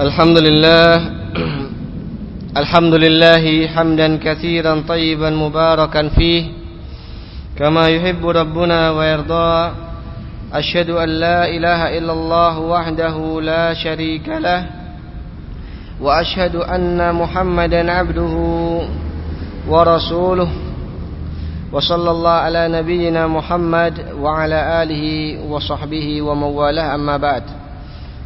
الحمد لله الحمد لله حمدا كثيرا طيبا مباركا فيه كما يحب ربنا ويرضى. أشهد أن لا إله إلا الله وحده لا شريك له وأشهد أن محمدا عبده ورسوله وصلى الله على نبينا محمد وعلى آله وصحبه ومن والاه. أما بعد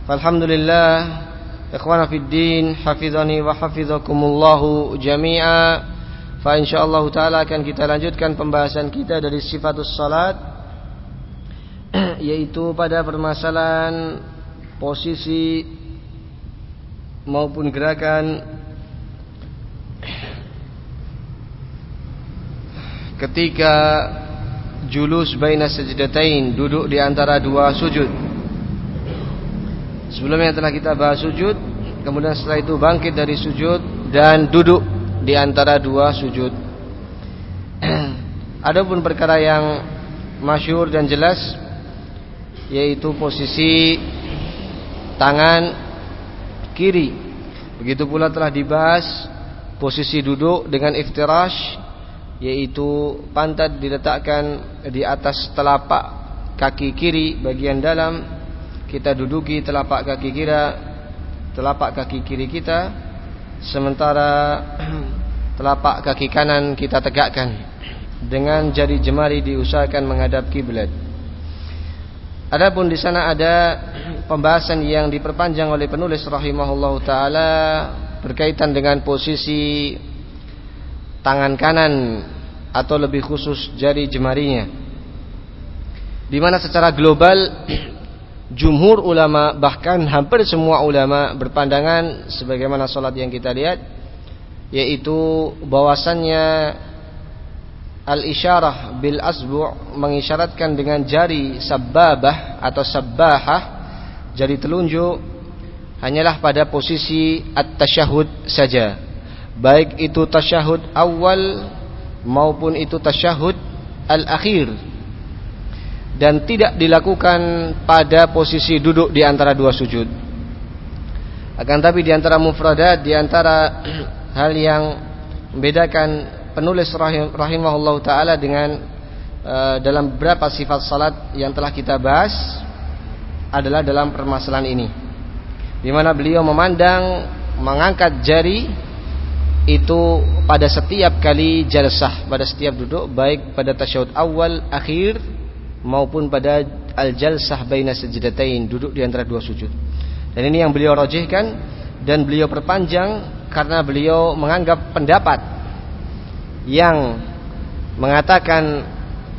فالحمد لله Ikhwana Fiddin Hafizani wa hafizakumullahu jami'a. Fa insyaAllah ta'ala akan kita lanjutkan pembahasan kita dari sifatus salat Yaitu pada permasalahan posisi maupun gerakan Ketika julus baina sajdatain duduk di antara dua sujud. Sebelumnya telah kita bahas sujud Kemudian setelah itu bangkit dari sujud Dan duduk di antara dua sujud. Adapun perkara yang masyur dan jelas Yaitu posisi Tangan Kiri. Begitu pula telah dibahas Posisi duduk dengan iftirash Yaitu pantat diletakkan di atas telapak kaki kiri bagian dalam kita duduki telapak kaki kira telapak kaki kiri kita sementara telapak kaki kanan kita tegakkan dengan jari jemari diusahakan menghadap kiblat. Adapun di sana ada pembahasan yang diperpanjang oleh penulis rahimahullahu taala berkaitan dengan posisi tangan kanan atau lebih khusus jari jemarinya. Di mana secara global jumhur ulama bahkan hampir semua ulama berpandangan sebagaimana salat yang kita lihat yaitu bahwasannya al-isyarah bil asbu' mengisyaratkan dengan jari sababah atau sabbahah jari telunjuk hanyalah pada posisi at-tasyahud saja. Baik itu tasyahud awal maupun itu tasyahud al-akhir dan tidak dilakukan pada posisi duduk di antara dua sujud. Akan tapi di antara mufradat, di antara hal yang membedakan penulis rahim, rahimahullah taala dengan uh, dalam beberapa sifat salat yang telah kita bahas adalah dalam permasalahan ini. Di mana beliau memandang mengangkat jari itu pada setiap kali jalsah, pada setiap duduk baik pada tasyahud awal, akhir maupun pada al-jalsah baina sajdatain duduk di antara dua sujud. Dan ini yang beliau rojihkan dan beliau perpanjang karena beliau menganggap pendapat yang mengatakan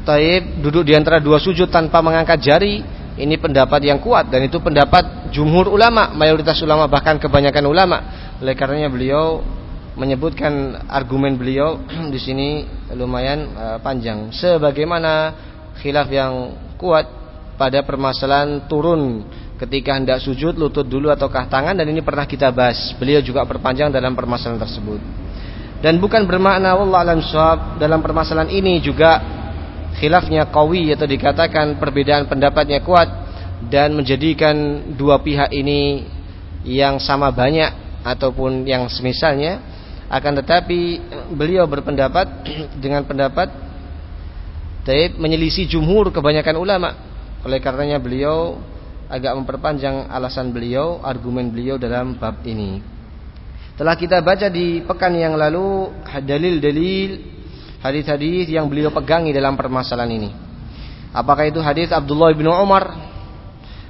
taib duduk di antara dua sujud tanpa mengangkat jari ini pendapat yang kuat dan itu pendapat jumhur ulama, mayoritas ulama bahkan kebanyakan ulama. Oleh karenanya beliau menyebutkan argumen beliau di sini lumayan uh, panjang sebagaimana khilaf yang kuat pada permasalahan turun ketika hendak sujud lutut dulu ataukah tangan dan ini pernah kita bahas. Beliau juga perpanjang dalam permasalahan tersebut. Dan bukan bermakna Allah alam sahab dalam permasalahan ini juga khilafnya qawi atau dikatakan perbedaan pendapatnya kuat dan menjadikan dua pihak ini yang sama banyak ataupun yang semisalnya akan tetapi beliau berpendapat dengan pendapat Taib menyelisih jumhur kebanyakan ulama. Oleh karenanya beliau agak memperpanjang alasan beliau, argumen beliau dalam bab ini. Telah kita baca di pekan yang lalu dalil-dalil hadis-hadis yang beliau pegangi dalam permasalahan ini. Apakah itu hadis Abdullah bin Umar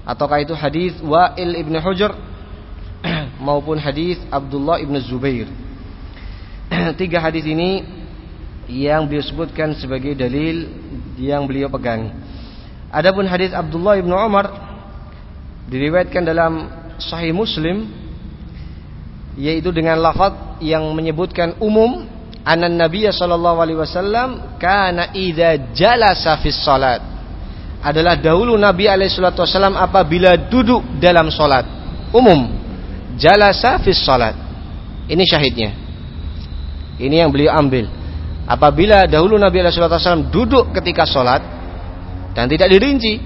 ataukah itu hadis Wa'il ibn Hujr maupun hadis Abdullah ibn Zubair. Tiga hadis ini yang beliau sebutkan sebagai dalil yang beliau pegang. Adapun hadis Abdullah bin Umar diriwayatkan dalam Sahih Muslim yaitu dengan lafaz yang menyebutkan umum anan Nabi sallallahu alaihi wasallam kana idza jalasa fis salat. Adalah dahulu Nabi alaihi salatu wasallam apabila duduk dalam salat. Umum. Jalasa fis salat. Ini syahidnya. Ini yang beliau ambil Apabila dahulu Nabi SAW duduk ketika sholat dan tidak dirinci,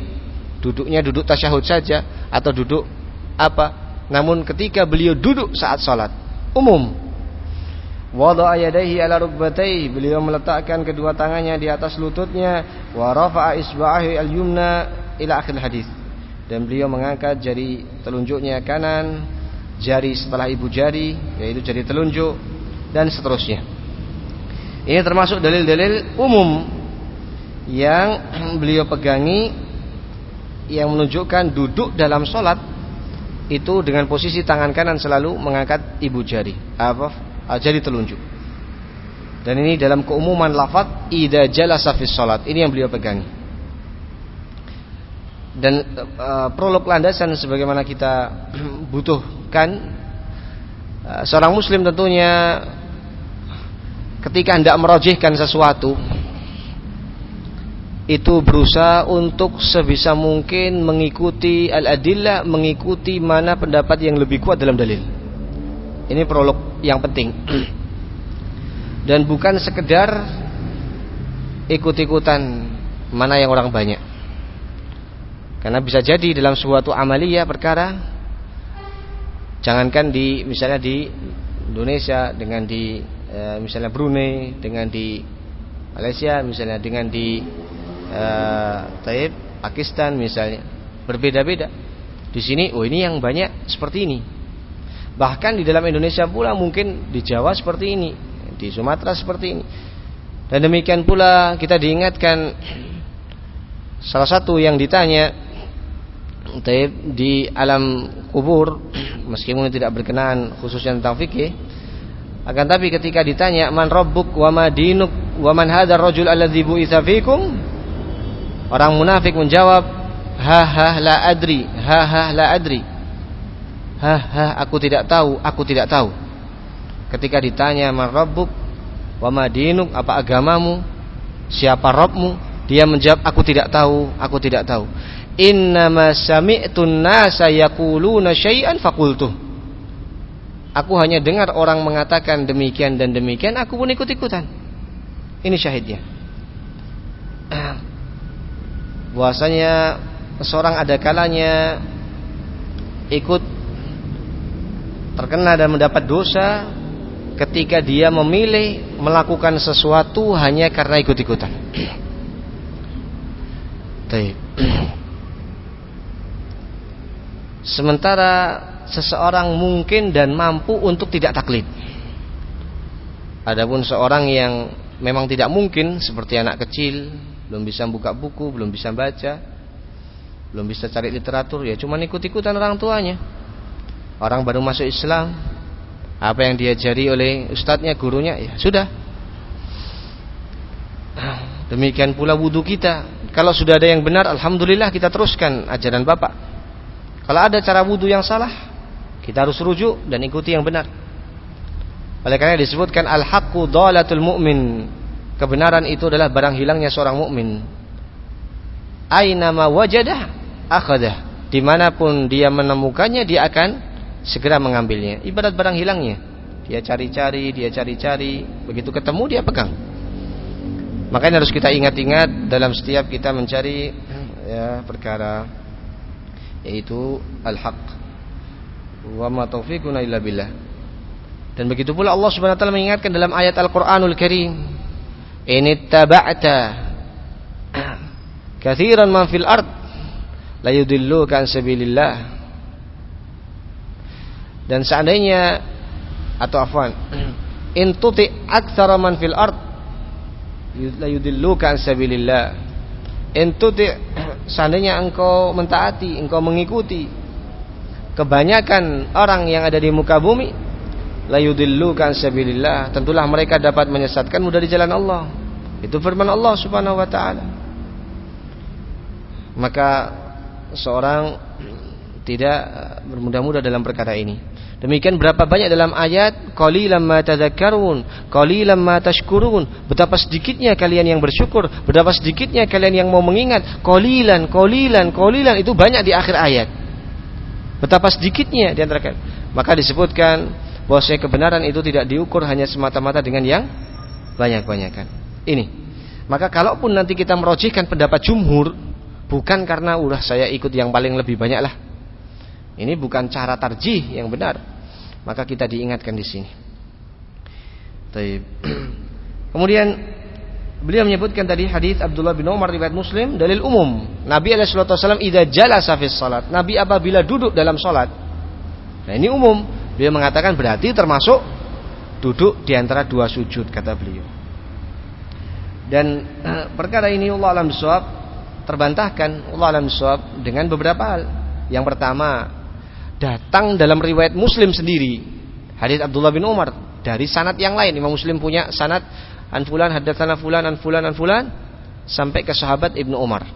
duduknya duduk tasyahud saja atau duduk apa namun ketika beliau duduk saat sholat umum. Wada'a yadayhi ala rukbatayhi beliau meletakkan kedua tangannya di atas lututnya wa rafa'a isba'ahi al-yumna ila akhir hadis. Dan beliau mengangkat jari telunjuknya kanan jari setelah ibu jari yaitu jari telunjuk dan seterusnya ini termasuk dalil-dalil umum yang beliau pegangi yang menunjukkan duduk dalam sholat itu dengan posisi tangan kanan selalu mengangkat ibu jari. Apa? Ah, jari telunjuk. Dan ini dalam keumuman lafaz ida jalasa fi salat ini yang beliau pegangi. Dan uh, prolog landasan sebagaimana kita butuhkan uh, seorang muslim tentunya ketika hendak merojihkan sesuatu itu berusaha untuk sebisa mungkin mengikuti al-adillah, mengikuti mana pendapat yang lebih kuat dalam dalil. Ini prolog yang penting. Dan bukan sekedar ikut-ikutan mana yang orang banyak. Karena bisa jadi dalam suatu amalia perkara jangankan di misalnya di Indonesia dengan di e, misalnya Brunei dengan di Malaysia misalnya dengan di uh, Taib, Pakistan misalnya berbeda-beda. Di sini, oh ini yang banyak seperti ini. Bahkan di dalam Indonesia pula mungkin di Jawa seperti ini, di Sumatera seperti ini. Dan demikian pula kita diingatkan salah satu yang ditanya Taib di alam kubur meskipun tidak berkenaan khususnya tentang fikih akan tapi ketika ditanya man rabbuk wa ma dinuk wa man hadzal rajul alladzi bu'itsa fikum Orang munafik menjawab, ha ha la adri, ha ha la adri. Ha ha aku tidak tahu, aku tidak tahu. Ketika ditanya man rabbuk wa madinuk, apa agamamu? Siapa Rabbmu? Dia menjawab, aku tidak tahu, aku tidak tahu. Innama sami'tun nasa yaquluna syai'an faqultu. Aku hanya dengar orang mengatakan demikian dan demikian, aku pun ikut-ikutan. Ini syahidnya bahwasanya seorang ada kalanya ikut terkena dan mendapat dosa ketika dia memilih melakukan sesuatu hanya karena ikut-ikutan. Sementara seseorang mungkin dan mampu untuk tidak taklid. Adapun seorang yang memang tidak mungkin seperti anak kecil belum bisa buka buku, belum bisa baca, belum bisa cari literatur, ya cuma ikut-ikutan orang tuanya. Orang baru masuk Islam, apa yang diajari oleh ustadznya, gurunya, ya sudah. Demikian pula wudhu kita. Kalau sudah ada yang benar, alhamdulillah kita teruskan ajaran bapak. Kalau ada cara wudhu yang salah, kita harus rujuk dan ikuti yang benar. Oleh karena disebutkan al-haqqu dhalatul mu'min kebenaran itu adalah barang hilangnya seorang mukmin. Aina wajadah akhadah. Di mana pun dia menemukannya dia akan segera mengambilnya. Ibarat barang hilangnya. Dia cari-cari, dia cari-cari, begitu ketemu dia pegang. Makanya harus kita ingat-ingat dalam setiap kita mencari ya perkara yaitu al-haq. Wa ma taufiquna illa billah. Dan begitu pula Allah Subhanahu wa taala mengingatkan dalam ayat Al-Qur'anul Karim ini taba'ta kathiran man fil ard la yudilluka an sabilillah dan seandainya atau afwan in tuti aktsara man fil ard la yudilluka an sabilillah in tuti seandainya engkau mentaati engkau mengikuti kebanyakan orang yang ada di muka bumi la yudillukan sabilillah. Tentulah mereka dapat menyesatkanmu dari jalan Allah. Itu firman Allah Subhanahu wa taala. Maka seorang tidak bermudah-mudah dalam perkara ini. Demikian berapa banyak dalam ayat qalilan ma tadhakkarun qalilan ma tashkurun. Betapa sedikitnya kalian yang bersyukur betapa sedikitnya kalian yang mau mengingat qalilan qalilan qalilan. Itu banyak di akhir ayat betapa sedikitnya di antara kalian maka disebutkan bahwasanya kebenaran itu tidak diukur hanya semata-mata dengan yang banyak-banyakan. Ini. Maka kalaupun nanti kita merojihkan pendapat jumhur, bukan karena udah saya ikut yang paling lebih banyak lah. Ini bukan cara tarjih yang benar. Maka kita diingatkan di sini. Kemudian beliau menyebutkan tadi hadis Abdullah bin Umar riwayat Muslim dalil umum. Nabi alaihi wasallam idza jalasa fi salat. Nabi apabila duduk dalam salat. Nah, ini umum. Beliau mengatakan berarti termasuk duduk di antara dua sujud kata beliau. Dan eh, perkara ini Allah alam suab terbantahkan Allah alam suab dengan beberapa hal. Yang pertama, datang dalam riwayat Muslim sendiri hadis Abdullah bin Umar dari sanad yang lain. Imam Muslim punya sanad an fulan hadatsana fulan an fulan an fulan sampai ke sahabat Ibnu Umar.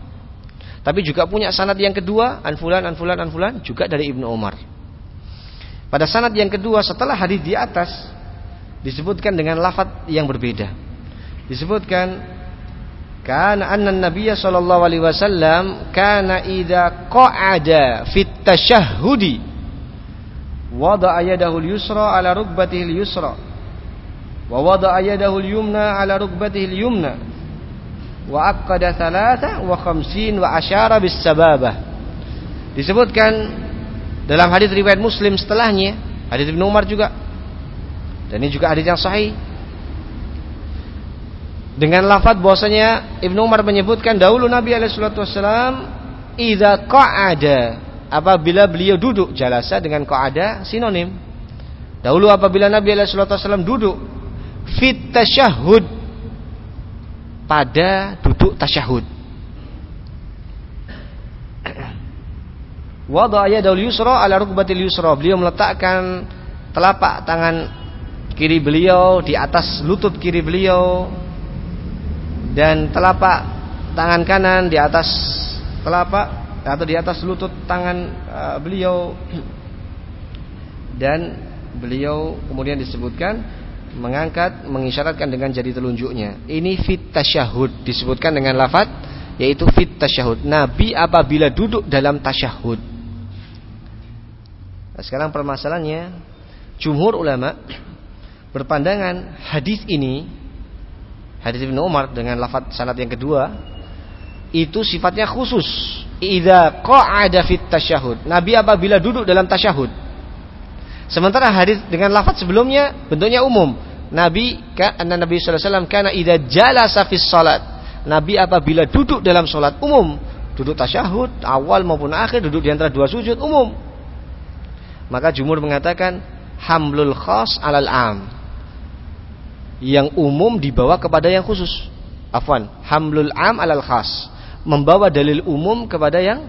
Tapi juga punya sanad yang kedua an fulan an fulan an fulan juga dari Ibnu Umar. Pada sanad yang kedua setelah hadis di atas disebutkan dengan lafaz yang berbeda disebutkan karena anna nabiyya sallallahu alaihi wasallam kana idza qa'ada fit tashahhudi wada'a yadahu al-yusra ala rukbatihi al-yusra wada'a yadahu al-yumna ala rukbatihi al-yumna. Wa aqada thalatha wa sababah disebutkan dalam hadis riwayat Muslim setelahnya hadis Ibnu Umar juga. Dan ini juga hadis yang sahih. Dengan lafaz bahwasanya Ibnu Umar menyebutkan dahulu Nabi alaihi salatu wasallam idza qa'ada apabila beliau duduk jalasa dengan qa'ada sinonim. Dahulu apabila Nabi alaihi salatu wasallam duduk fit tasyahud pada duduk tasyahud. Wada'a yadaul yusra ala rukbatil yusra. Beliau meletakkan telapak tangan kiri beliau di atas lutut kiri beliau dan telapak tangan kanan di atas telapak atau di atas lutut tangan uh, beliau dan beliau kemudian disebutkan mengangkat mengisyaratkan dengan jari telunjuknya. Ini fit tasyahud disebutkan dengan lafaz yaitu fit tasyahud. Nabi apabila duduk dalam tasyahud. Nah, sekarang permasalahannya jumhur ulama berpandangan hadis ini hadis Ibnu Umar dengan lafaz sanad yang kedua itu sifatnya khusus. Idza qa'ada fit tasyahud. Nabi apabila duduk dalam tasyahud sementara hadis dengan lafaz sebelumnya bentuknya umum nabi karena nabi sallallahu alaihi wasallam kana idza jalasa fis salat nabi apabila duduk dalam salat umum duduk tasyahud awal maupun akhir duduk di antara dua sujud umum maka jumur mengatakan hamlul khas alal am yang umum dibawa kepada yang khusus. Afwan, hamlul am alal khas. Membawa dalil umum kepada yang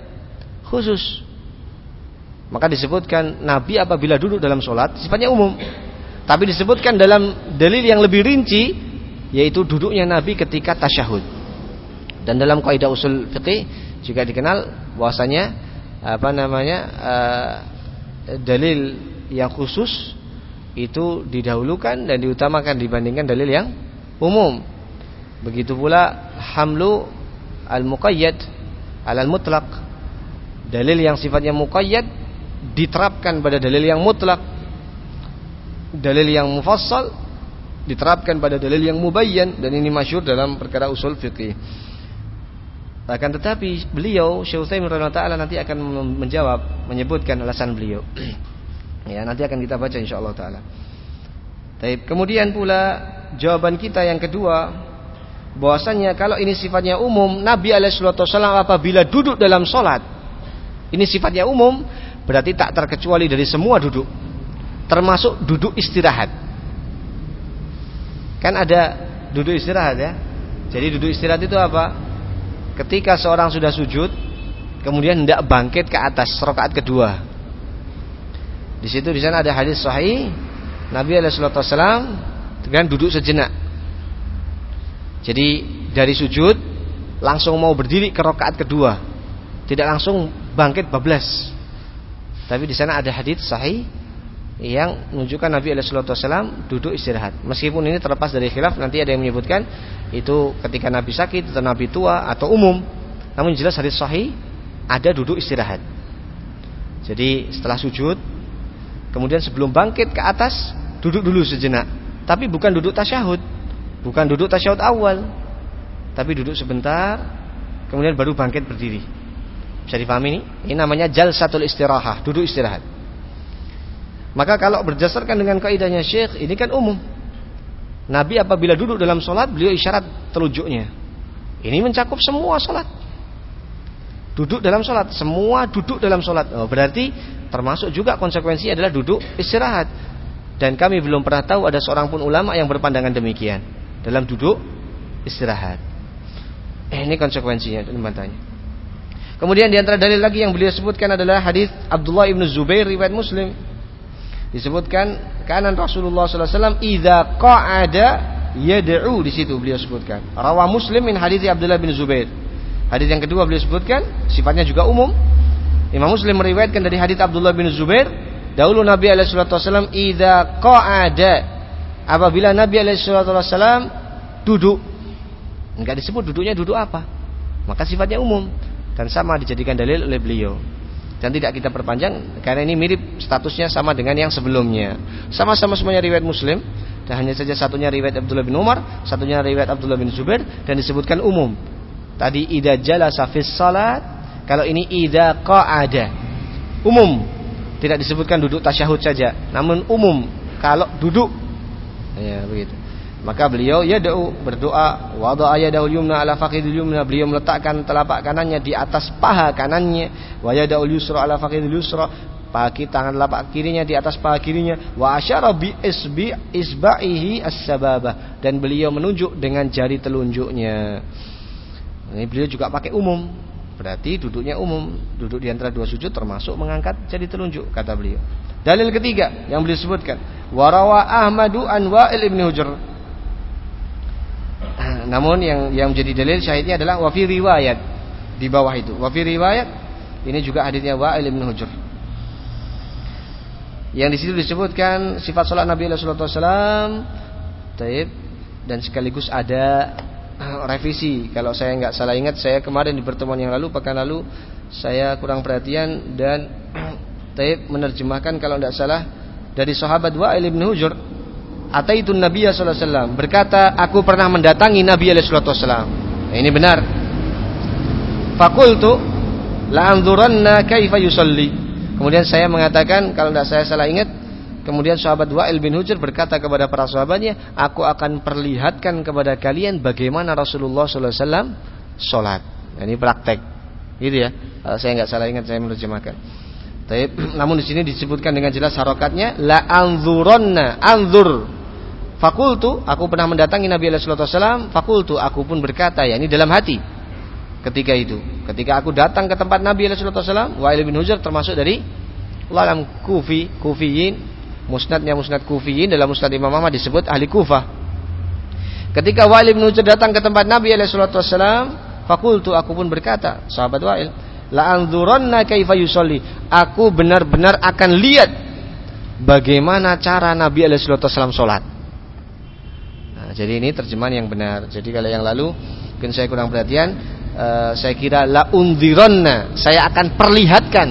khusus. Maka disebutkan Nabi apabila duduk dalam sholat sifatnya umum. Tapi disebutkan dalam dalil yang lebih rinci yaitu duduknya Nabi ketika tasyahud. Dan dalam kaidah usul fikih juga dikenal bahwasanya apa namanya uh, dalil yang khusus itu didahulukan dan diutamakan dibandingkan dalil yang umum. Begitu pula hamlu al-muqayyad al-mutlaq. Dalil yang sifatnya muqayyad diterapkan pada dalil yang mutlak. Dalil yang mufassal diterapkan pada dalil yang mubayyan dan ini masyhur dalam perkara usul fikih. Akan tetapi beliau Syekh Utsaimin taala nanti akan menjawab menyebutkan alasan beliau. Ya, nanti akan kita baca insyaallah taala. Baik, kemudian pula jawaban kita yang kedua bahwasanya kalau ini sifatnya umum, Nabi alaihi apabila duduk dalam salat ini sifatnya umum, berarti tak terkecuali dari semua duduk. Termasuk duduk istirahat. Kan ada duduk istirahat ya. Jadi duduk istirahat itu apa? Ketika seorang sudah sujud, kemudian hendak bangkit ke atas rakaat kedua. Di situ di sana ada hadis sahih Nabi Alaihissalam dengan duduk sejenak. Jadi dari sujud langsung mau berdiri ke rakaat kedua, tidak langsung bangkit bablas. Tapi di sana ada hadis sahih yang menunjukkan Nabi Alaihissalam duduk istirahat. Meskipun ini terlepas dari khilaf, nanti ada yang menyebutkan itu ketika Nabi sakit atau Nabi tua atau umum. Namun jelas hadis sahih ada duduk istirahat. Jadi setelah sujud Kemudian sebelum bangkit ke atas, duduk dulu sejenak. Tapi bukan duduk tasyahud. Bukan duduk tasyahud awal. Tapi duduk sebentar, kemudian baru bangkit berdiri. Bisa dipahami ini? Ini namanya jalsatul istirahah, duduk istirahat. Maka kalau berdasarkan dengan kaidahnya Syekh, ini kan umum. Nabi apabila duduk dalam sholat, beliau isyarat telunjuknya. Ini mencakup semua sholat. Duduk dalam sholat, semua duduk dalam sholat. Oh, berarti termasuk juga konsekuensi adalah duduk istirahat. Dan kami belum pernah tahu ada seorang pun ulama yang berpandangan demikian dalam duduk istirahat. Eh, ini konsekuensinya bantahnya. Kemudian di antara dalil lagi yang beliau sebutkan adalah hadis Abdullah ibnu Zubair riwayat Muslim disebutkan kanan Rasulullah alaihi wasallam idza qa'ada yad'u di situ beliau sebutkan. Rawa Muslim min hadis Abdullah bin Zubair. Hadis yang kedua beliau sebutkan sifatnya juga umum. Imam Muslim meriwayatkan dari hadis Abdullah bin Zubair, dahulu Nabi alaihi wasallam idza qa'ada apabila Nabi alaihi wasallam duduk enggak disebut duduknya duduk apa maka sifatnya umum dan sama dijadikan dalil oleh beliau dan tidak kita perpanjang karena ini mirip statusnya sama dengan yang sebelumnya. Sama-sama semuanya riwayat Muslim dan hanya saja satunya riwayat Abdullah bin Umar, satunya riwayat Abdullah bin Zubair dan disebutkan umum. Tadi idza jalasa fis salat, kalau ini idza qa'ada. Umum. Tidak disebutkan duduk tasyahud saja, namun umum kalau duduk. Ya, begitu. Maka beliau ya doa berdoa wada ayadahu yumna ala faqidil yumna. Beliau meletakkan telapak kanannya di atas paha kanannya. Wa yadahu yusra ala faqidil yusra. Kaki tangan telapak kirinya di atas paha kirinya. Wa asyara bi isbi isba'ihi as-sababah. Dan beliau menunjuk dengan jari telunjuknya. Ini beliau juga pakai umum. Berarti duduknya umum. Duduk di antara dua sujud termasuk mengangkat jari telunjuk kata beliau. Dalil ketiga yang beliau sebutkan. Warawa ahmadu an wa'il ibn hujr namun yang yang menjadi dalil syahidnya adalah wafi riwayat di bawah itu. Wafi riwayat ini juga hadisnya Wa'il bin Hujr. Yang di situ disebutkan sifat salat Nabi sallallahu alaihi wasallam dan sekaligus ada revisi. Kalau saya nggak salah ingat saya kemarin di pertemuan yang lalu pekan lalu saya kurang perhatian dan taib menerjemahkan kalau tidak salah dari sahabat Wa'il bin Hujr Ataitu Nabi sallallahu alaihi wasallam berkata, aku pernah mendatangi Nabi alaihi wasallam. Nah, ini benar. Fakultu la anzuranna kaifa yusalli. Kemudian saya mengatakan kalau tidak saya salah ingat, kemudian sahabat Wa'il bin Hujr berkata kepada para sahabatnya, aku akan perlihatkan kepada kalian bagaimana Rasulullah sallallahu alaihi wasallam salat. Nah, ini praktek. Gitu ya. Kalau saya nggak salah ingat saya menerjemahkan. Tapi, namun di sini disebutkan dengan jelas harokatnya la anzuronna anzur Fakultu, aku pernah mendatangi Nabi Wasallam. Fakultu, aku pun berkata, ya ini dalam hati. Ketika itu, ketika aku datang ke tempat Nabi Wasallam, Wa'il bin Hujr termasuk dari dalam Kufi, Kufiyin, musnadnya musnad Kufiyin dalam musnad Imam Ahmad disebut ahli Kufah. Ketika Wa'il bin Hujr datang ke tempat Nabi Wasallam, fakultu, aku pun berkata, sahabat Wa'il, la anzuranna kaifa yusolli. Aku benar-benar akan lihat bagaimana cara Nabi Wasallam sholat. Nah, jadi ini terjemahan yang benar. Jadi kalau yang lalu mungkin saya kurang perhatian, uh, saya kira la undironna, saya akan perlihatkan.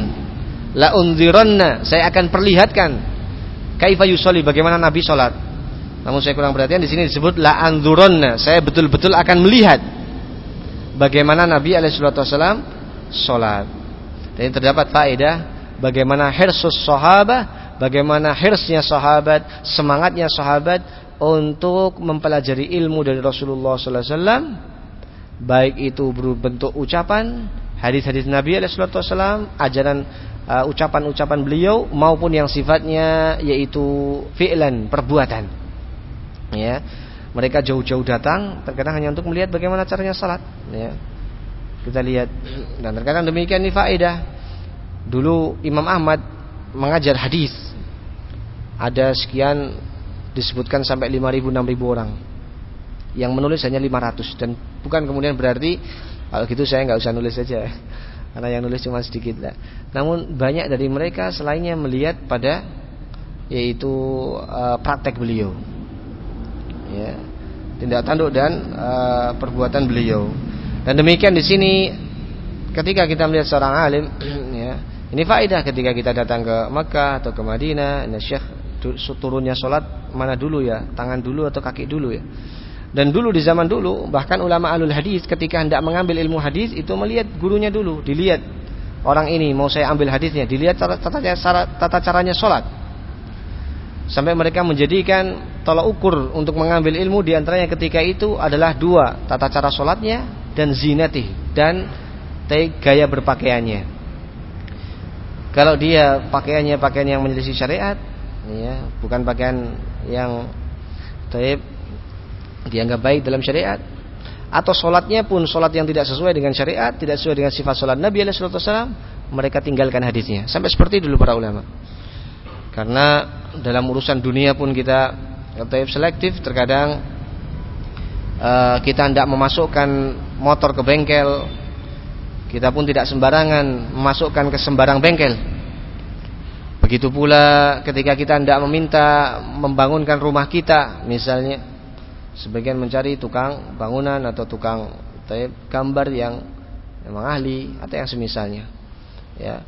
La undironna, saya akan perlihatkan. Kaifa yusolli, bagaimana Nabi sholat. Namun saya kurang perhatian di sini disebut la anduronna, saya betul-betul akan melihat bagaimana Nabi alaihissalam sholat. Dan terdapat faedah bagaimana hirsus sahabat, bagaimana hirsnya sahabat, semangatnya sahabat untuk mempelajari ilmu dari Rasulullah sallallahu alaihi wasallam baik itu berbentuk ucapan hadis-hadis Nabi alaihi wasallam ajaran uh, ucapan-ucapan beliau maupun yang sifatnya yaitu fi'lan perbuatan. Ya. Mereka jauh-jauh datang terkadang hanya untuk melihat bagaimana caranya salat ya. Kita lihat. Dan terkadang demikian ini faedah. Dulu Imam Ahmad mengajar hadis. Ada sekian disebutkan sampai 5.000 6.000 orang. Yang menulis hanya 500 dan bukan kemudian berarti kalau gitu saya nggak usah nulis saja. Karena yang nulis cuma sedikit lah. Namun banyak dari mereka selainnya melihat pada yaitu uh, praktek beliau, ya, tindak tanduk dan uh, perbuatan beliau. Dan demikian di sini ketika kita melihat seorang alim, ya, ini faedah ketika kita datang ke Mekah atau ke Madinah, Syekh turunnya sholat mana dulu ya tangan dulu atau kaki dulu ya dan dulu di zaman dulu bahkan ulama alul hadis ketika hendak mengambil ilmu hadis itu melihat gurunya dulu dilihat orang ini mau saya ambil hadisnya, dilihat tata, tata, tata caranya sholat. Sampai mereka menjadikan tolak ukur untuk mengambil ilmu di antaranya ketika itu adalah dua tata cara sholatnya dan zinati dan gaya berpakaiannya. Kalau dia pakaiannya pakaian yang menyelisih syariat, ya, bukan pakaian yang taib dianggap baik dalam syariat, atau sholatnya pun sholat yang tidak sesuai dengan syariat, tidak sesuai dengan sifat sholat Nabi Alaihissalam, mereka tinggalkan hadisnya. Sampai seperti dulu para ulama. Karena dalam urusan dunia pun kita taib selektif, terkadang uh, kita tidak memasukkan motor ke bengkel, kita pun tidak sembarangan memasukkan ke sembarang bengkel. Begitu pula ketika kita tidak meminta membangunkan rumah kita, misalnya sebagian mencari tukang bangunan atau tukang gambar yang memang ahli atau yang semisalnya ya.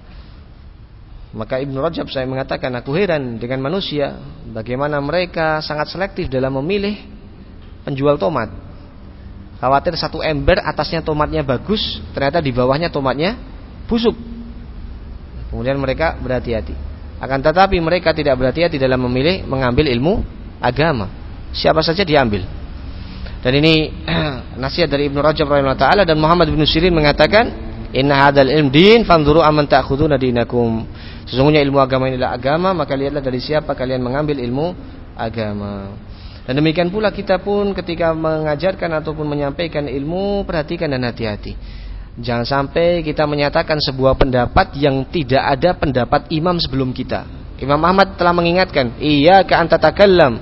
Maka Ibnu Rajab saya mengatakan aku heran dengan manusia bagaimana mereka sangat selektif dalam memilih penjual tomat. Khawatir satu ember atasnya tomatnya bagus ternyata di bawahnya tomatnya busuk. Kemudian mereka berhati-hati akan tetapi mereka tidak berhati-hati dalam memilih mengambil ilmu agama siapa saja diambil dan ini nasihat dari Ibnu Rajab rahimahullah taala dan Muhammad bin Sirin mengatakan, "Inna hadzal ilm din fanzuru amman ta'khuduna dinakum." Sesungguhnya ilmu agama inilah agama, maka lihatlah dari siapa kalian mengambil ilmu agama. Dan demikian pula kita pun ketika mengajarkan ataupun menyampaikan ilmu, perhatikan dan hati-hati. Jangan sampai kita menyatakan sebuah pendapat yang tidak ada pendapat imam sebelum kita. Imam Ahmad telah mengingatkan, "Iya ka anta takallam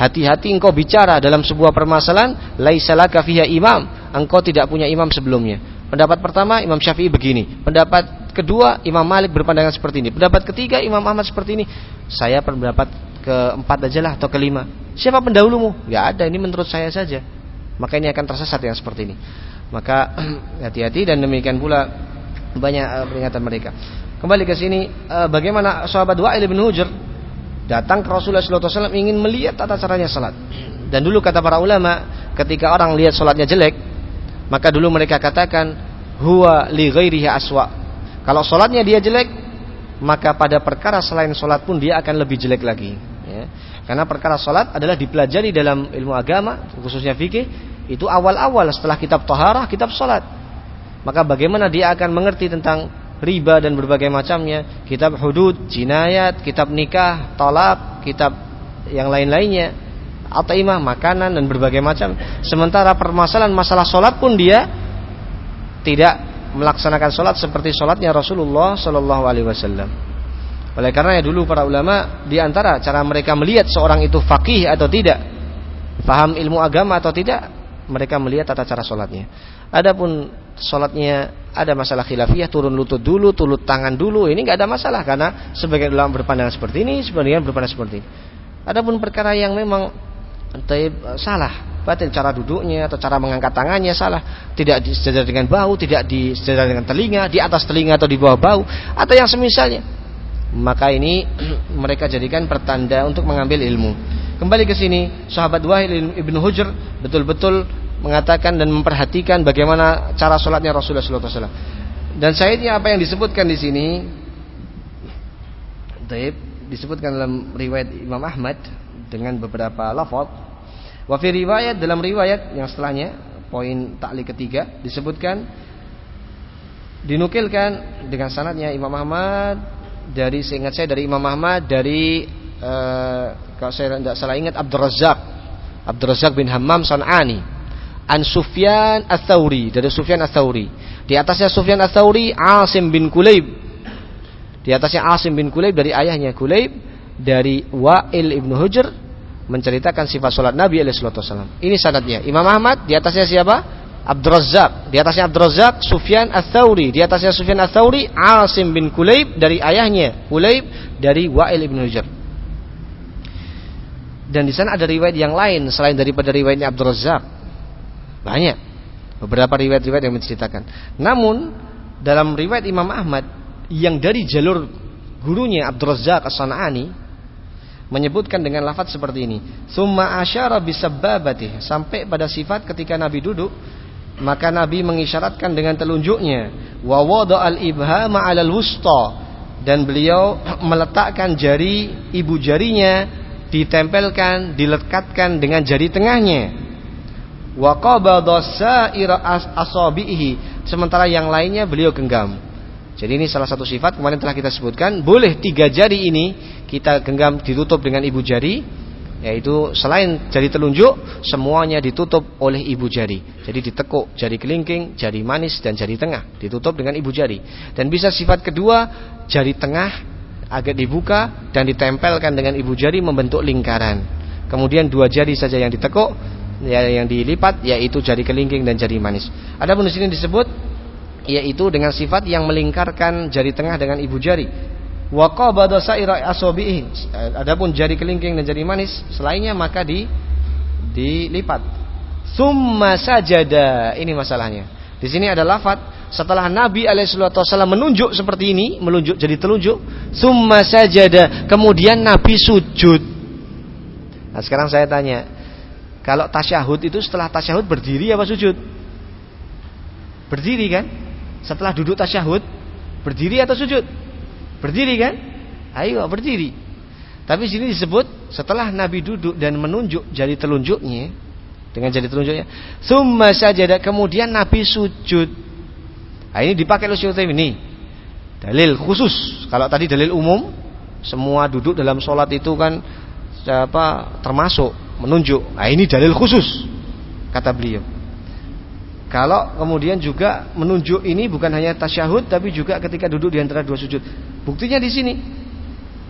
Hati-hati engkau bicara dalam sebuah permasalahan, laisalaka fiha imam, engkau tidak punya imam sebelumnya. Pendapat pertama Imam Syafi'i begini, pendapat kedua Imam Malik berpandangan seperti ini, pendapat ketiga Imam Ahmad seperti ini. Saya pendapat keempat aja lah atau kelima. Siapa pendahulumu? Gak ada, ini menurut saya saja. Maka ini akan tersesat yang seperti ini. Maka hati-hati dan demikian pula banyak uh, peringatan mereka. Kembali ke sini, uh, bagaimana sahabat Wa'il bin Hujr datang ke Rasulullah SAW ingin melihat tata caranya salat. Dan dulu kata para ulama, ketika orang lihat salatnya jelek, maka dulu mereka katakan huwa li ghairihi aswa. Kalau salatnya dia jelek, maka pada perkara selain salat pun dia akan lebih jelek lagi. Ya. Karena perkara salat adalah dipelajari dalam ilmu agama, khususnya fikih, itu awal-awal setelah kitab taharah, kitab salat. Maka bagaimana dia akan mengerti tentang riba dan berbagai macamnya, kitab hudud, jinayat, kitab nikah, tolak, kitab yang lain-lainnya, ataimah, makanan dan berbagai macam. Sementara permasalahan masalah sholat pun dia tidak melaksanakan sholat seperti sholatnya Rasulullah Shallallahu Alaihi Wasallam. Oleh karena dulu para ulama di antara cara mereka melihat seorang itu fakih atau tidak, paham ilmu agama atau tidak, mereka melihat tata cara sholatnya. Adapun sholatnya ada masalah khilafiyah turun lutut dulu, tulut tangan dulu, ini nggak ada masalah karena sebagian ulama berpandangan seperti ini, sebagian berpandangan seperti ini. Adapun perkara yang memang taib, salah, batin cara duduknya atau cara mengangkat tangannya salah, tidak disejajar dengan bau, tidak disejajar dengan telinga, di atas telinga atau di bawah bau, atau yang semisalnya. Maka ini mereka jadikan pertanda untuk mengambil ilmu. Kembali ke sini, sahabat Wahil ibn Hujr betul-betul mengatakan dan memperhatikan bagaimana cara sholatnya Rasulullah SAW. Dan sayangnya apa yang disebutkan di sini, Taib, disebutkan dalam riwayat Imam Ahmad dengan beberapa lafaz. Wa riwayat dalam riwayat yang setelahnya, poin taklik ketiga disebutkan dinukilkan dengan sanadnya Imam Ahmad dari seingat saya dari Imam Ahmad dari uh, kalau saya tidak salah ingat Abdul Razak Abdul Razak bin Hammam Sanani An Sufyan Ats-Tsauri dari Sufyan Ats-Tsauri. Di atasnya Sufyan Ats-Tsauri Asim bin Kulaib. Di atasnya Asim bin Kulaib dari ayahnya Kulaib dari Wa'il ibnu Hujr menceritakan sifat salat Nabi alaihi. Ini sanadnya. Imam Ahmad di atasnya siapa? Abdul Razzaq. Di atasnya Abdul Razzaq Sufyan Ats-Tsauri. Di atasnya Sufyan Ats-Tsauri Asim bin Kulaib dari ayahnya Kulaib dari Wa'il ibnu Hujr. Dan di sana ada riwayat yang lain selain daripada riwayatnya Abdul Razzaq banyak. Beberapa riwayat-riwayat yang menceritakan. Namun dalam riwayat Imam Ahmad yang dari jalur gurunya Abdul Razak As-Sana'ani menyebutkan dengan lafaz seperti ini. Summa asyara bisabbabati sampai pada sifat ketika Nabi duduk maka Nabi mengisyaratkan dengan telunjuknya wa al ibhama 'alal wusta dan beliau meletakkan jari ibu jarinya ditempelkan dilekatkan dengan jari tengahnya. Wa qabada sa'ira asabihi sementara yang lainnya beliau genggam. Jadi ini salah satu sifat kemarin telah kita sebutkan. Boleh tiga jari ini kita genggam ditutup dengan ibu jari. Yaitu selain jari telunjuk semuanya ditutup oleh ibu jari. Jadi ditekuk jari kelingking, jari manis dan jari tengah. Ditutup dengan ibu jari. Dan bisa sifat kedua jari tengah agak dibuka dan ditempelkan dengan ibu jari membentuk lingkaran. Kemudian dua jari saja yang ditekuk ya yang dilipat yaitu jari kelingking dan jari manis. Adapun di sini disebut yaitu dengan sifat yang melingkarkan jari tengah dengan ibu jari. Wa qabada asabihi adapun jari kelingking dan jari manis selainnya maka di dilipat. Summa sajada. Ini masalahnya. Di sini ada lafat setelah Nabi alaihissalam menunjuk seperti ini menunjuk jadi telunjuk summa sajada kemudian Nabi sujud nah sekarang saya tanya kalau tasyahud itu setelah tasyahud berdiri apa sujud berdiri kan setelah duduk tasyahud berdiri atau sujud Berdiri kan? Ayo berdiri. Tapi sini disebut setelah Nabi duduk dan menunjuk jari telunjuknya dengan jari telunjuknya, summa sajada kemudian Nabi sujud. Nah, ini dipakai oleh Syekh ini. Dalil khusus. Kalau tadi dalil umum, semua duduk dalam sholat itu kan apa termasuk menunjuk. Nah, ini dalil khusus kata beliau. Kalau kemudian juga menunjuk ini bukan hanya tasyahud tapi juga ketika duduk di antara dua sujud. Buktinya di sini.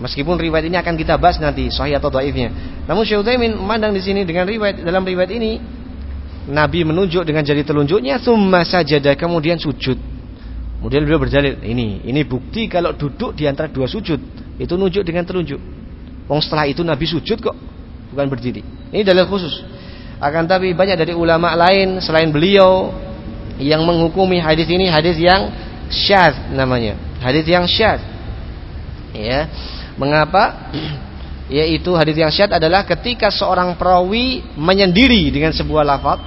Meskipun riwayat ini akan kita bahas nanti sahih atau dhaifnya. Namun Syekh Utsaimin memandang di sini dengan riwayat dalam riwayat ini Nabi menunjuk dengan jari telunjuknya summa sajada kemudian sujud. Kemudian beliau berjalil, ini ini bukti kalau duduk di antara dua sujud itu nunjuk dengan telunjuk. Wong setelah itu Nabi sujud kok, bukan berdiri. Ini dalil khusus. Akan tapi banyak dari ulama lain selain beliau yang menghukumi hadis ini hadis yang syadz namanya. Hadis yang syadz. Ya. Mengapa? Yaitu hadis yang syadz adalah ketika seorang perawi menyendiri dengan sebuah lafaz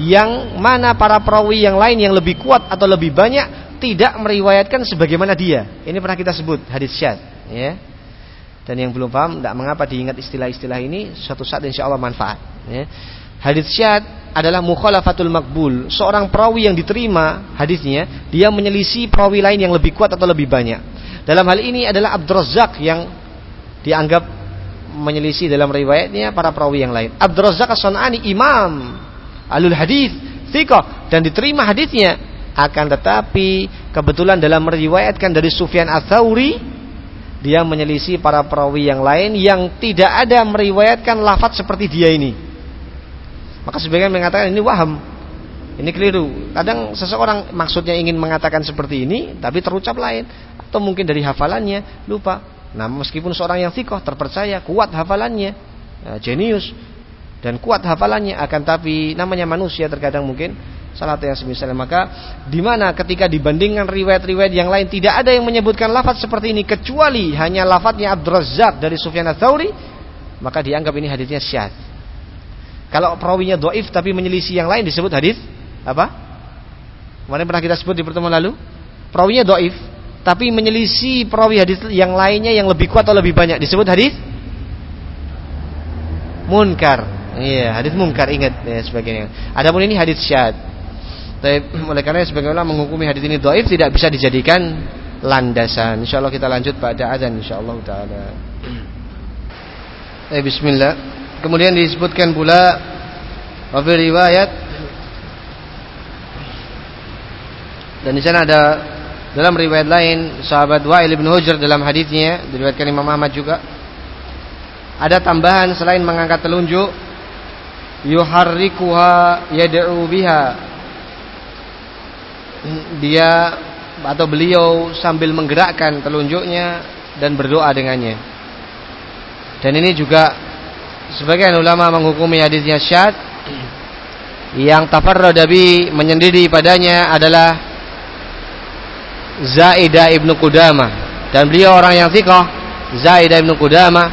yang mana para perawi yang lain yang lebih kuat atau lebih banyak tidak meriwayatkan sebagaimana dia. Ini pernah kita sebut hadis syadz, ya. Dan yang belum paham, tidak mengapa diingat istilah-istilah ini, suatu saat insya Allah manfaat. Ya. Hadis syad adalah mukhalafatul makbul. Seorang perawi yang diterima hadisnya, dia menyelisih perawi lain yang lebih kuat atau lebih banyak. Dalam hal ini adalah Abdurrazzaq yang dianggap menyelisih dalam riwayatnya para perawi yang lain. Abdurrazzaq As-Sanani imam alul hadis, thiqah dan diterima hadisnya. Akan tetapi kebetulan dalam meriwayatkan dari Sufyan Ats-Tsauri dia menyelisih para perawi yang lain yang tidak ada meriwayatkan lafaz seperti dia ini. Maka sebagian mengatakan ini waham. Ini keliru. Kadang seseorang maksudnya ingin mengatakan seperti ini, tapi terucap lain. Atau mungkin dari hafalannya, lupa. Nah meskipun seorang yang fikoh terpercaya, kuat hafalannya, ya, jenius, dan kuat hafalannya, akan tapi namanya manusia terkadang mungkin salah satu yang semisalnya maka di mana ketika dibandingkan riwayat-riwayat yang lain tidak ada yang menyebutkan lafaz seperti ini kecuali hanya lafadznya Abdurrazzaq dari Sufyan ats-Tsauri maka dianggap ini hadisnya syadz kalau perawinya doif tapi menyelisih yang lain disebut hadis apa? Kemarin pernah kita sebut di pertemuan lalu. Perawinya doif tapi menyelisih perawi hadis yang lainnya yang lebih kuat atau lebih banyak disebut hadis munkar. Iya, hadis munkar ingat ya sebagainya. Adapun ini hadis syad. Tapi oleh karena sebagian ulama menghukumi hadis ini doif tidak bisa dijadikan landasan. Insyaallah kita lanjut pada azan insyaallah taala. Eh bismillah. Kemudian disebutkan pula wafil riwayat dan di sana ada dalam riwayat lain sahabat Wa'il bin Hujr dalam hadisnya diriwayatkan Imam Ahmad juga ada tambahan selain mengangkat telunjuk yuharrikuha yad'u biha dia atau beliau sambil menggerakkan telunjuknya dan berdoa dengannya. Dan ini juga Sebagian ulama menghukumi hadisnya syad. Yang tafarrada bi menyendiri padanya adalah Zaidah ibnu Qudamah. Dan beliau orang yang thiqah Zaidah ibnu Qudamah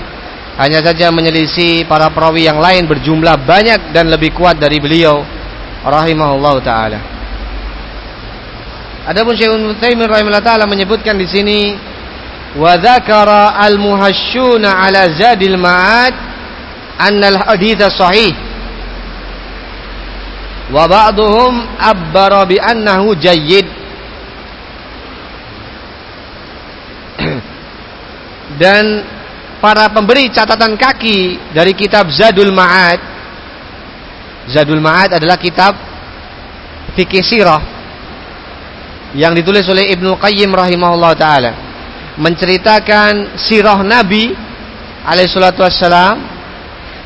hanya saja menyelisih para perawi yang lain berjumlah banyak dan lebih kuat dari beliau. Rahimahullah taala. Adapun Syekh Ibnu Utsaimin rahimahullah taala menyebutkan di sini wa dzakara al-muhasyuna ala zadil ma'ad anna al-hadits sahih. Wa ba'dhum abbara bi annahu jayyid. Dan para pemberi catatan kaki dari kitab Zadul Ma'ad Zadul Ma'ad adalah kitab fikih sirah yang ditulis oleh Ibnu Qayyim rahimahullah taala. Menceritakan sirah Nabi alaihi wassalam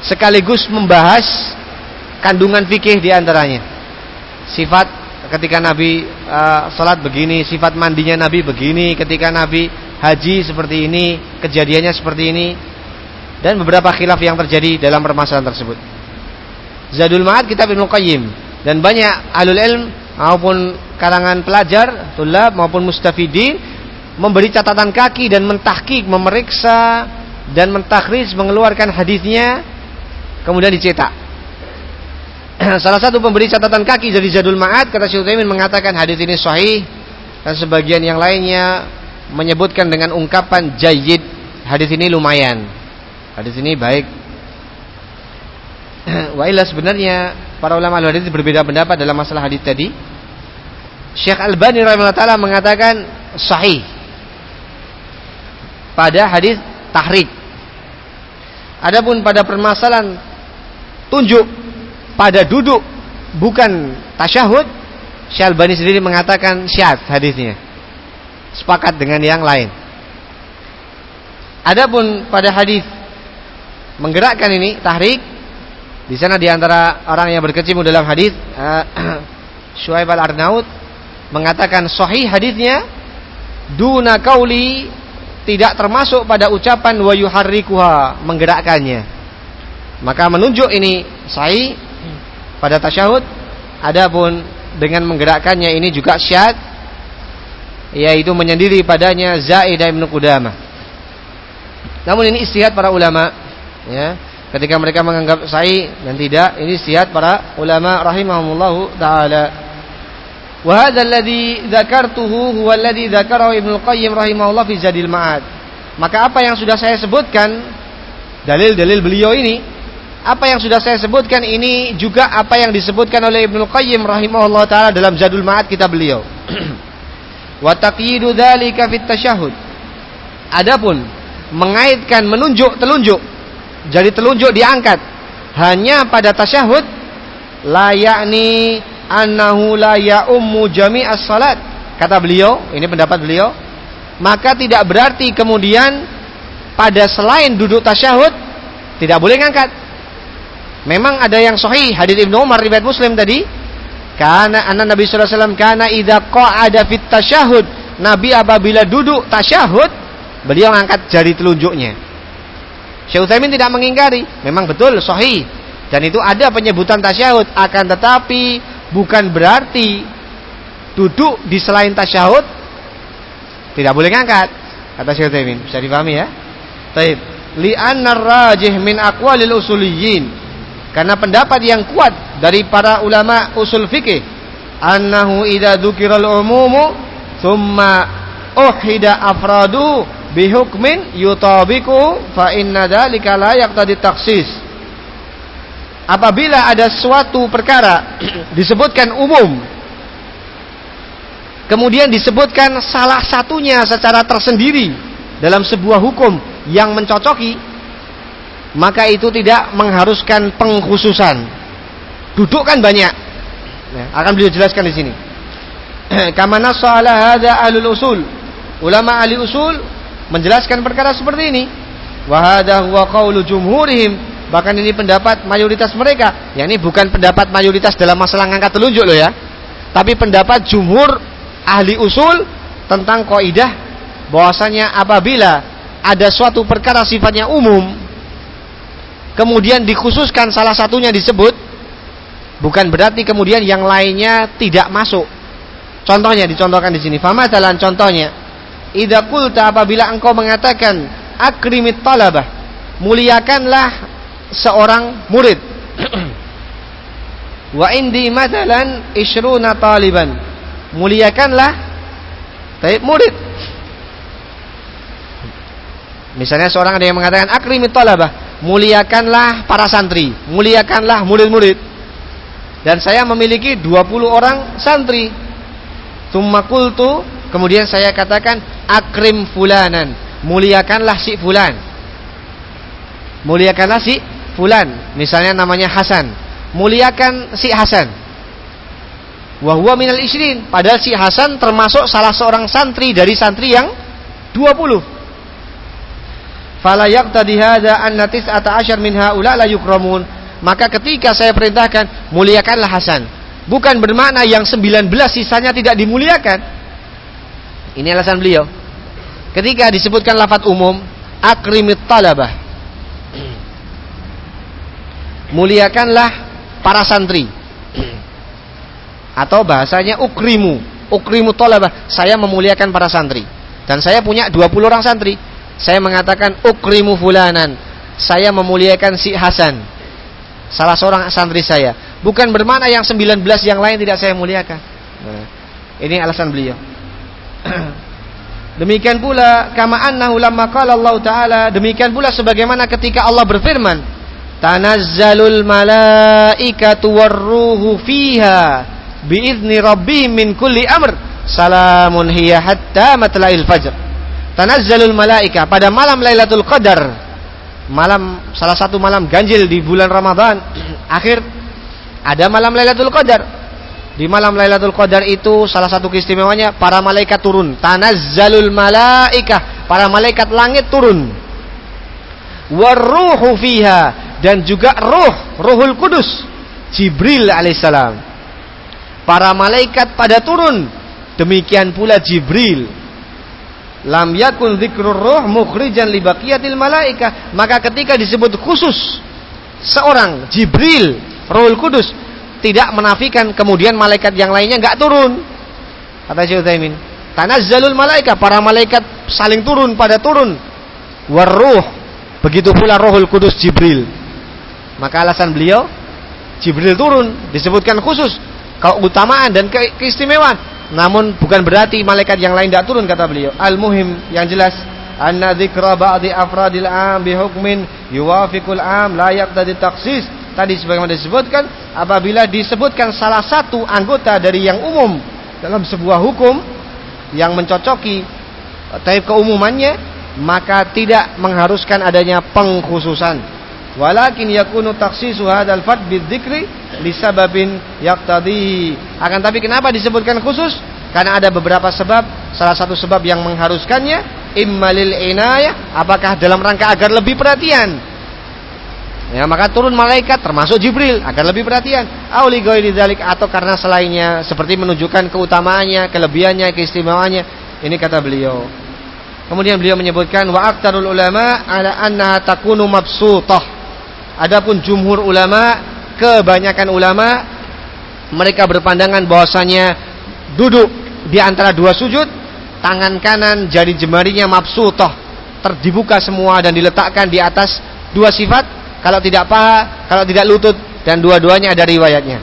sekaligus membahas kandungan fikih di antaranya sifat ketika Nabi uh, salat begini sifat mandinya Nabi begini ketika Nabi haji seperti ini kejadiannya seperti ini dan beberapa khilaf yang terjadi dalam permasalahan tersebut. Zadul Ma'ad kitab Ibnu Qayyim dan banyak alul ilm maupun kalangan pelajar, tulab maupun mustafidin memberi catatan kaki dan mentahkik, memeriksa dan mentakhris mengeluarkan hadisnya kemudian dicetak. Salah satu pemberi catatan kaki dari Zadul Ma'ad kata Syekh mengatakan hadis ini sahih dan sebagian yang lainnya menyebutkan dengan ungkapan jayyid. Hadis ini lumayan. Hadis ini baik Wa illa sebenarnya para ulama al-hadis berbeda pendapat dalam masalah hadis tadi. Syekh Al-Bani rahimahullah taala mengatakan sahih pada hadis tahrik. Adapun pada permasalahan tunjuk pada duduk bukan tasyahud, Syekh Al-Bani sendiri mengatakan syad hadisnya. Sepakat dengan yang lain. Adapun pada hadis menggerakkan ini tahrik di sana di antara orang yang berkecimpung dalam hadis uh, Syuaib al-Arnaud mengatakan sahih hadisnya duna kauli tidak termasuk pada ucapan wa yuharrikuha menggerakkannya. Maka menunjuk ini sahih pada tasyahud adapun dengan menggerakkannya ini juga syad yaitu menyendiri padanya Zaidah bin Qudamah. Namun ini istihad para ulama ya ketika mereka menganggap sahih dan tidak ini istihad para ulama rahimahumullahu taala. Wa hadha alladhi dzakartuhu huwa alladhi dzakarahu Ibnu Qayyim rahimahullah fi Zadil Ma'ad. Maka apa yang sudah saya sebutkan dalil-dalil beliau ini apa yang sudah saya sebutkan ini juga apa yang disebutkan oleh Ibnu Qayyim rahimahullah taala dalam Zadul Ma'ad kitab beliau. Wa taqyidu dzalika fit tasyahud. Adapun mengaitkan menunjuk telunjuk jadi telunjuk diangkat. Hanya pada tasyahud la yakni annahu la ya'ummu jami'as salat. Kata beliau ini pendapat beliau maka tidak berarti kemudian pada selain duduk tasyahud tidak boleh ngangkat. Memang ada yang sahih hadis Ibnu Umar riwayat Muslim tadi karena anak Nabi sallallahu alaihi wasallam karena idza qa'ada fit tasyahud. Nabi apabila duduk tasyahud beliau angkat jari telunjuknya Syekh Utsaimin tidak mengingkari, memang betul sahih dan itu ada penyebutan tasyahud akan tetapi bukan berarti duduk di selain tasyahud tidak boleh ngangkat kata Syekh Utsaimin. Bisa dipahami ya? Baik. Li'anna rajih min aqwalil usuliyyin. Karena pendapat yang kuat dari para ulama usul fikih annahu idza dzukiral umumu thumma uhida afradu bihukmin yutabiku fa inna dzalika la yaqtadi taksis. Apabila ada suatu perkara disebutkan umum kemudian disebutkan salah satunya secara tersendiri dalam sebuah hukum yang mencocoki maka itu tidak mengharuskan pengkhususan. Duduk kan banyak. Nah, akan beliau jelaskan di sini. Kama nassa hadza ahlul usul. Ulama ahli usul menjelaskan perkara seperti ini. Wahada huwa qaulu jumhurihim. Bahkan ini pendapat mayoritas mereka. Ya ini bukan pendapat mayoritas dalam masalah ngangkat telunjuk loh ya. Tapi pendapat jumhur ahli usul tentang kaidah bahwasanya apabila ada suatu perkara sifatnya umum kemudian dikhususkan salah satunya disebut bukan berarti kemudian yang lainnya tidak masuk. Contohnya dicontohkan di sini. Fama jalan contohnya Idza qulta apabila engkau mengatakan akrimit talabah, muliakanlah seorang murid. Wa indi matalan isruna taliban. Muliakanlah taib murid. Misalnya seorang ada yang mengatakan akrimit talabah, muliakanlah para santri, muliakanlah murid-murid. Dan saya memiliki 20 orang santri. Tsumma qultu, kemudian saya katakan akrim fulanan, muliakanlah si fulan. Muliakanlah si fulan, misalnya namanya Hasan. Muliakan si Hasan. Wa huwa minal isrin, padahal si Hasan termasuk salah seorang santri dari santri yang 20 fala yaqtadi hadza anna tis'ata asyar min haula la yukramun maka ketika saya perintahkan muliakanlah Hasan bukan bermakna yang 19 sisanya tidak dimuliakan ini alasan beliau ketika disebutkan lafaz umum akrimit talabah muliakanlah para santri atau bahasanya ukrimu ukrimu talabah saya memuliakan para santri dan saya punya 20 orang santri saya mengatakan ukrimu fulanan. Saya memuliakan si Hasan. Salah seorang santri saya. Bukan bermakna yang 19 yang lain tidak saya muliakan. Nah, ini alasan beliau. demikian pula kama annahu lamma qala Allah taala demikian pula sebagaimana ketika Allah berfirman tanazzalul malaikatu warruhu fiha biizni rabbihim min kulli amr salamun hiya hatta matla'il fajr. Tanazzalul malaika pada malam Lailatul Qadar malam salah satu malam ganjil di bulan Ramadan akhir ada malam Lailatul Qadar di malam Lailatul Qadar itu salah satu keistimewanya para malaikat turun. Tanazzalul malaika para malaikat langit turun. Waruhu fiha. Dan juga ruh ruhul kudus. Jibril alaihissalam. Para malaikat pada turun. Demikian pula Jibril. Lam yakun dzikrur ruh mukhrijan li baqiyatil malaika maka ketika disebut khusus seorang Jibril Rohul Kudus tidak menafikan kemudian malaikat yang lainnya enggak turun kata Syekh Utsaimin tanazzalul malaika para malaikat saling turun pada turun waruh begitu pula Rohul Kudus Jibril maka alasan beliau Jibril turun disebutkan khusus keutamaan dan keistimewaan namun bukan berarti malaikat yang lain tidak turun kata beliau. Al-muhim yang jelas anna dzikra ba'di afradil am bi hukmin yuwafiqul am la yaqtadi taksis. Tadi sebagaimana disebutkan apabila disebutkan salah satu anggota dari yang umum dalam sebuah hukum yang mencocoki tapi keumumannya maka tidak mengharuskan adanya pengkhususan. Walakin yakunu taksisu hadzal fad bidzikri lisababin yaqtadi. Akan tapi kenapa disebutkan khusus? Karena ada beberapa sebab. Salah satu sebab yang mengharuskannya immalil inayah apakah dalam rangka agar lebih perhatian ya maka turun malaikat termasuk Jibril agar lebih perhatian. Auli ghairi atau karena selainnya seperti menunjukkan keutamaannya kelebihannya keistimewaannya. Ini kata beliau. Kemudian beliau menyebutkan wa aktarul ulama ala annaha takunu mabsutah. Adapun jumhur ulama, kebanyakan ulama mereka berpandangan bahwasanya duduk di antara dua sujud, tangan kanan jari jemarinya mabsutoh, terdibuka semua dan diletakkan di atas dua sifat, kalau tidak paha, kalau tidak lutut dan dua-duanya ada riwayatnya.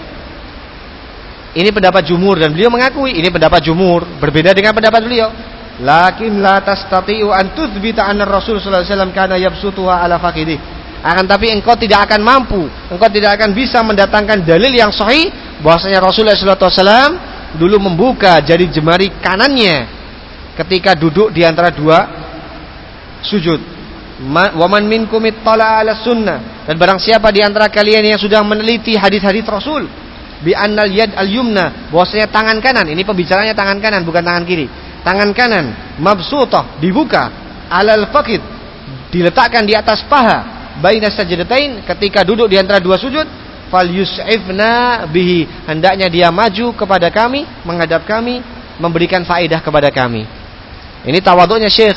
Ini pendapat jumhur dan beliau mengakui ini pendapat jumhur, berbeda dengan pendapat beliau. Lakin la tastati'u an tuthbita anna Rasul sallallahu alaihi wasallam kana yabsutuha ala faqidih akan tapi engkau tidak akan mampu, engkau tidak akan bisa mendatangkan dalil yang sahih bahwasanya Rasulullah SAW dulu membuka jari jemari kanannya ketika duduk di antara dua sujud. Waman minkum ittala ala sunnah. Dan barang siapa di antara kalian yang sudah meneliti hadis-hadis Rasul bi annal yad al yumna bahwasanya tangan kanan ini pembicaranya tangan kanan bukan tangan kiri. Tangan kanan mabsutah dibuka alal faqid diletakkan di atas paha baina sajdatain ketika duduk di antara dua sujud fal yus'ifna bihi hendaknya dia maju kepada kami menghadap kami memberikan faedah kepada kami. Ini tawaduknya Syekh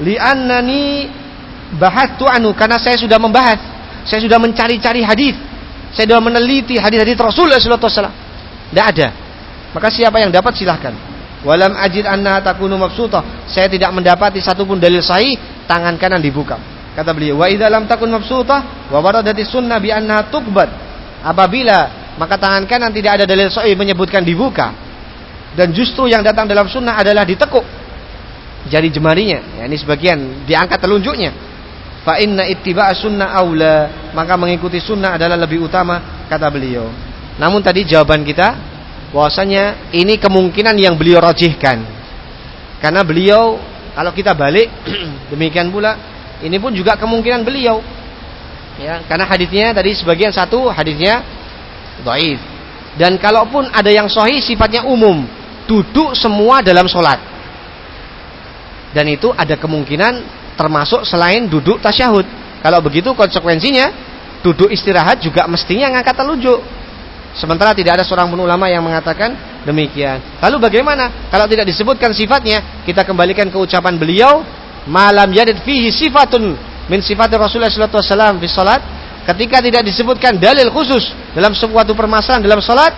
li'annani bahattu anu karena saya sudah membahas. Saya sudah mencari-cari hadis. Saya sudah meneliti hadis-hadis Rasulullah sallallahu alaihi wasallam. Tidak ada. Maka siapa yang dapat silahkan. Walam ajid anna takunu mabsutah saya tidak mendapati satupun dalil sahih tangan kanan dibuka. Kata beliau, "Wa idza lam takun mabsutah wa waradati sunnah bi annaha tuqbad. Apabila maka tangan kanan tidak ada dalil sahih menyebutkan dibuka. Dan justru yang datang dalam sunnah adalah ditekuk jari jemarinya. Ya, ini sebagian diangkat telunjuknya. Fa inna ittiba' sunnah aula, maka mengikuti sunnah adalah lebih utama kata beliau. Namun tadi jawaban kita bahwasanya ini kemungkinan yang beliau rajihkan. Karena beliau kalau kita balik demikian pula ini pun juga kemungkinan beliau Ya, karena hadisnya tadi sebagian satu hadisnya dhaif. Dan kalaupun ada yang sahih sifatnya umum, duduk semua dalam sholat. Dan itu ada kemungkinan termasuk selain duduk tasyahud. Kalau begitu konsekuensinya duduk istirahat juga mestinya ngangkat telunjuk. Sementara tidak ada seorang pun ulama yang mengatakan demikian. Lalu bagaimana? Kalau tidak disebutkan sifatnya, kita kembalikan ke ucapan beliau, malam yadid fihi sifatun min sifat Rasulullah sallallahu alaihi wasallam di salat ketika tidak disebutkan dalil khusus dalam suatu permasalahan dalam salat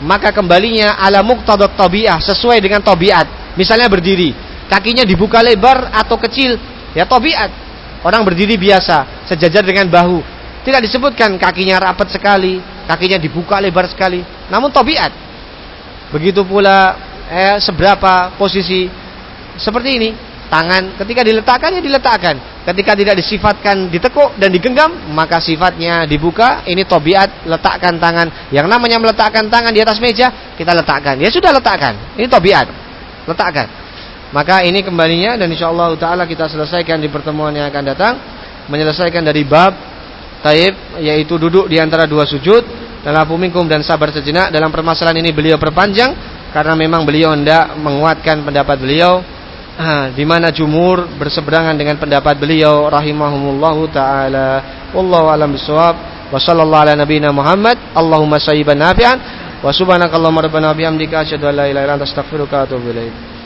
maka kembalinya ala muqtadat tabi'ah sesuai dengan tabiat misalnya berdiri kakinya dibuka lebar atau kecil. Ya tabiat. Orang berdiri biasa sejajar dengan bahu. Tidak disebutkan kakinya rapat sekali kakinya dibuka lebar sekali. Namun tabiat. Begitu pula eh, seberapa posisi. Seperti ini tangan. Ketika diletakkan ya diletakkan. Ketika tidak disifatkan ditekuk dan digenggam maka sifatnya dibuka. Ini tobiat letakkan tangan. Yang namanya meletakkan tangan di atas meja kita letakkan. Ya sudah letakkan. Ini tobiat letakkan maka ini kembalinya dan insya Allah taala kita selesaikan di pertemuan yang akan datang menyelesaikan dari bab taib yaitu duduk di antara dua sujud dalam minkum dan sabar sejenak. Dalam permasalahan ini beliau perpanjang karena memang beliau hendak menguatkan pendapat beliau. Di mana jumur berseberangan dengan pendapat beliau rahimahumullahu taala. Wallahu alam bisawab wa sallallahu ala nabiyyina Muhammad. Allahumma sayyiban nafi'an. Wa subhanakallahumma rabbana bihamdika asyhadu an la ilaha illa anta astaghfiruka wa atubu ilaik